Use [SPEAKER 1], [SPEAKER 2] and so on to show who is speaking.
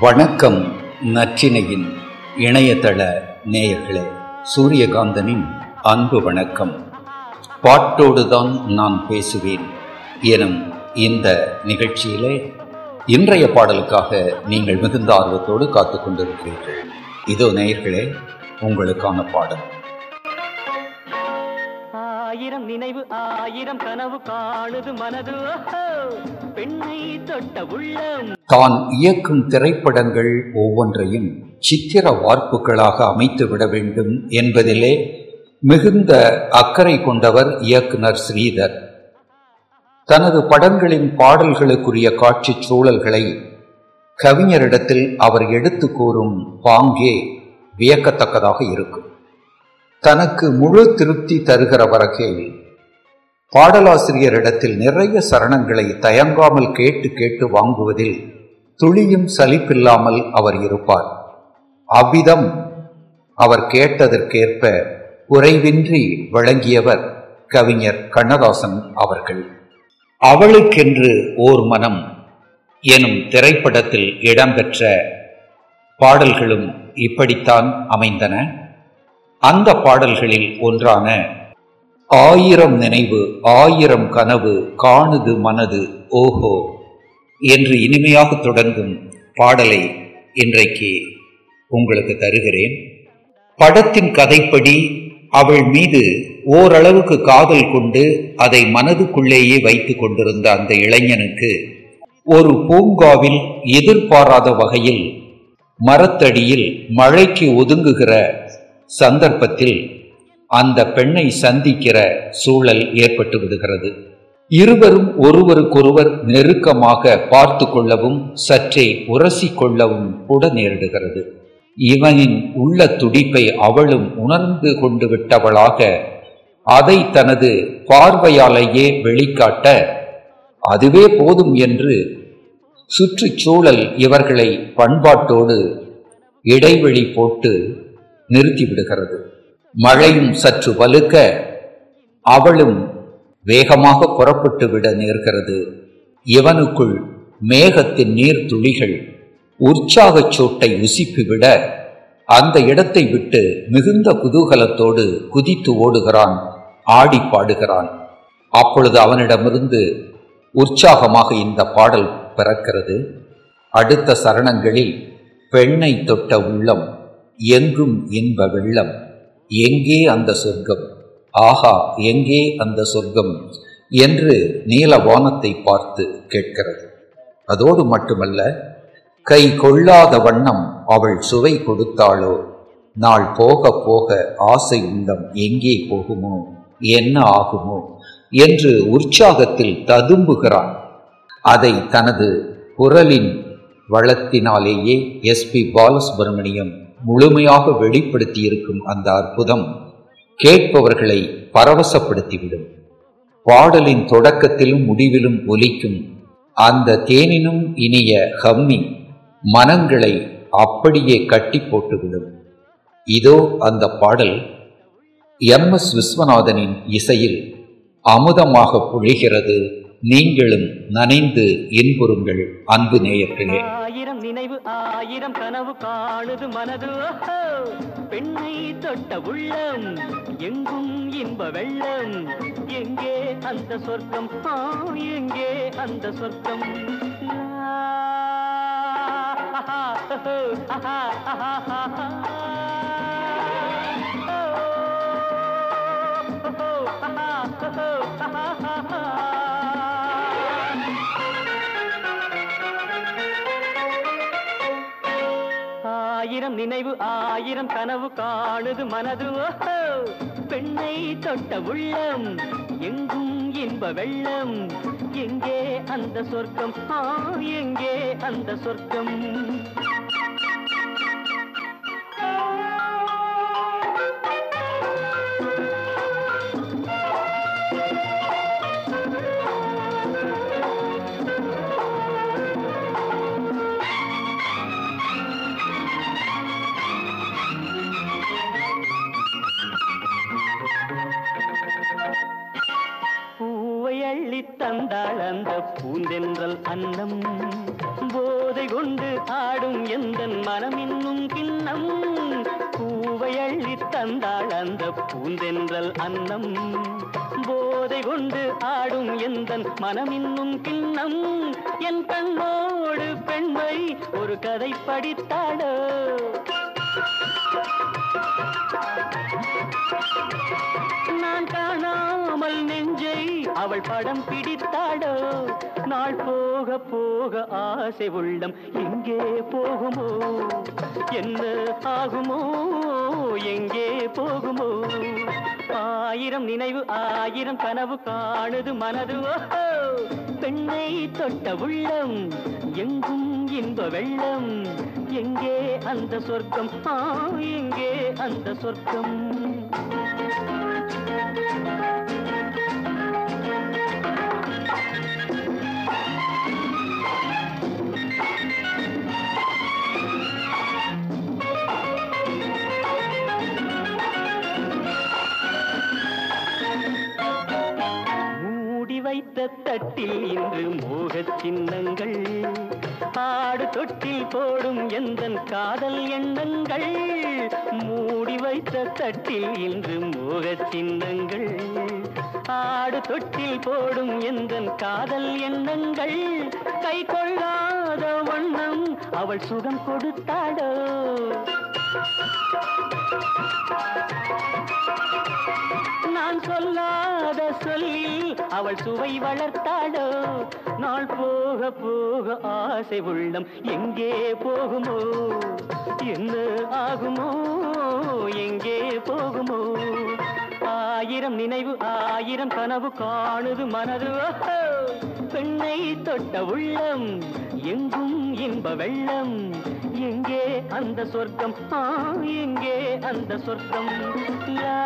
[SPEAKER 1] வணக்கம் நற்றினையின் இணையதள நேயர்களே சூரியகாந்தனின் அன்பு வணக்கம். பாட்டோடுதான் நான் பேசுவேன் எனும் இந்த நிகழ்ச்சியிலே இன்றைய பாடலுக்காக நீங்கள் மிகுந்த ஆர்வத்தோடு காத்து கொண்டிருக்கிறீர்கள். இதோ நேயர்களே உங்களுக்கான பாடல்.
[SPEAKER 2] ஆயிரம் நினைவு ஆயிரம் கனவு காணுது மனது. பெண்ணை தொட்ட உள்ளம்
[SPEAKER 1] தான் இயக்கும் திரைப்படங்கள் ஒவ்வொன்றையும் சித்திர வார்ப்புகளாக அமைத்து விட வேண்டும் என்பதிலே மிகுந்த அக்கறை கொண்டவர் இயக்குனர் ஸ்ரீதர். தனது படங்களின் பாடல்களுக்குரிய காட்சிச் சூழல்களை கவிஞரிடத்தில் அவர் எடுத்து கூறும் பாங்கே வியக்கத்தக்கதாக இருக்கும். தனக்கு முழு திருப்தி தருகிற வகையில் பாடலாசிரியரிடத்தில் நிறைய சரணங்களை தயங்காமல் கேட்டு கேட்டு வாங்குவதில் துளியும் சலிப்பில்லாமல் அவர் இருப்பார். அவ்விதம் அவர் கேட்டதற்கேற்ப குறைவின்றி வழங்கியவர் கவிஞர் கண்ணதாசன் அவர்கள். அவளுக்கென்று ஓர் மனம் எனும் திரைப்படத்தில் இடம்பெற்ற பாடல்களும் இப்படித்தான் அமைந்தன. அந்த பாடல்களில் ஒன்றான ஆயிரம் நினைவு ஆயிரம் கனவு காணுது மனது ஓஹோ! என்று இனிமையாக தொடங்கும் பாடலை இன்றைக்கு உங்களுக்கு தருகிறேன். படத்தின் கதைப்படி அவள் மீது ஓரளவுக்கு காதல் கொண்டு அதை மனதுக்குள்ளேயே வைத்துக் கொண்டிருந்த அந்த இளைஞனுக்கு ஒரு பூங்காவில் எதிர்பாராத வகையில் மரத்தடியில் மழைக்கு ஒதுங்குகிற சந்தர்ப்பத்தில் அந்த பெண்ணை சந்திக்கிற சூழல் ஏற்பட்டு விடுகிறது. இருவரும் ஒருவருக்கொருவர் நெருக்கமாக பார்த்து கொள்ளவும் சற்றே உரசி கொள்ளவும் கூட நேரிடுகிறது. இவனின் உள்ள துடிப்பை அவளும் உணர்ந்து கொண்டு விட்டவளாக அதை தனது பார்வையாலேயே வெளிக்காட்ட அதுவே போதும் என்று சுற்றுச்சூழல் இவர்களை பண்பாட்டோடு இடைவெளி போட்டு நிறுத்திவிடுகிறது. மழையும் சற்று வலுக்க அவளும் வேகமாக புறப்பட்டு விட நேர்கிறது. இவனுக்குள் மேகத்தின் நீர் துளிகள் உற்சாகச் சூட்டை உசிப்பிவிட அந்த இடத்தை விட்டு மிகுந்த குதூகலத்தோடு குதித்து ஓடுகிறான் ஆடி பாடுகிறான். அப்பொழுது அவனிடமிருந்து உற்சாகமாக இந்த பாடல் பிறக்கிறது. அடுத்த சரணங்களில் பெண்ணை தொட்ட உள்ளம் எங்கும் இன்ப வெள்ளம். எங்கே அந்த சொர்க்கம்? ஆஹா எங்கே அந்த சொர்க்கம்? என்று நீல வானத்தை பார்த்து கேட்கிறது. அதோடு மட்டுமல்ல கை கொள்ளாத வண்ணம் அவள் சுவை கொடுத்தாளோ? நாள் போக போக ஆசை உள்ளம் எங்கே போகுமோ? என்ன ஆகுமோ? என்று உற்சாகத்தில் ததும்புகிறான் அதை தனது குரலின் வளத்தினாலேயே எஸ் பி பாலசுப்ரமணியம் முழுமையாக வெளிப்படுத்தியிருக்கும் அந்த அற்புதம். கேட்பவர்களை பரவசப்படுத்திவிடும். பாடலின் தொடக்கத்திலும் முடிவிலும் ஒலிக்கும் அந்த தேனினும் இனிய ஹம்மி மனங்களை அப்படியே கட்டி போட்டுவிடும். இதோ அந்த பாடல். எம் எஸ் விஸ்வநாதனின் இசையில் அமுதமாக பொழிகிறது. நீங்களும் நனைந்து இன்புறுங்கள் அன்பு நேயர்களே.
[SPEAKER 2] ஆயிரம் நினைவு ஆயிரம் கனவு காணுது மனது. பெண்ணை தொட்ட உள்ளம் எங்கும் இன்ப வெள்ளம். எங்கே அந்த சொர்க்கம்? எங்கே அந்த சொர்க்கம்? ஆஹா, ஆஹா, ஆஹா, ஆயிரம் நினைவு ஆயிரம் கனவு காணுது மனது. பெண்ணை தொட்ட உள்ளம் எங்கும் இன்ப வெள்ளம். எங்கே அந்த சொர்க்கம்? எங்கே அந்த சொர்க்கம்? பூவை அந்த பூந்தென்றல் அன்னம். போதை கொண்டு ஆடும் எந்த மனம் இன்னும் கிண்ணம். பூவை அள்ளி தந்தாள் அந்த பூந்தென்றல் அன்னம். போதை கொண்டு ஆடும் எந்த மனம் இன்னும் கிண்ணம். என் கண்ணோடு பெண்மை ஒரு கதை படித்தாடோ நான் காணாமல் நெஞ்சு அவள் படம் பிடித்தாடோ நாள் போக போக ஆசை உள்ளம் எங்கே போகுமோ? என்ன ஆகுமோ? எங்கே போகுமோ? ஆயிரம் நினைவு ஆயிரம் கனவு காணுது மனது. பெண்ணை தொட்ட உள்ளம் எங்கும் இன்ப வெள்ளம். எங்கே அந்த சொர்க்கம்? எங்கே அந்த சொர்க்கம்? தட்டில் இன்று மோக சின்னங்கள். ஆடு தொட்டில் போடும் எந்தன் காதல் எண்ணங்கள். மூடி வைத்த தட்டில் இன்று மோக சின்னங்கள். ஆடு தொட்டில் போடும் எந்த காதல் எண்ணங்கள். கை கொள்ளாத வண்ணம் அவள் சுகம் கொடுத்தாடோ. நான் சொல்லாத சொல்லி அவள் சுவை வளர்த்தாளோ? நாள் போக போக ஆசை உள்ளம் எங்கே போகுமோ? என்ன ஆகுமோ? எங்கே போகுமோ? ஆயிரம் நினைவு ஆயிரம் கனவு காணுது மனது. ஓஹோ! பெண்ணை தொட்ட உள்ளம் எங்கும் இன்ப வெள்ளம். எங்கே அந்த சொர்க்கம்? ஆ எங்கே அந்த சொர்க்கம்? லா,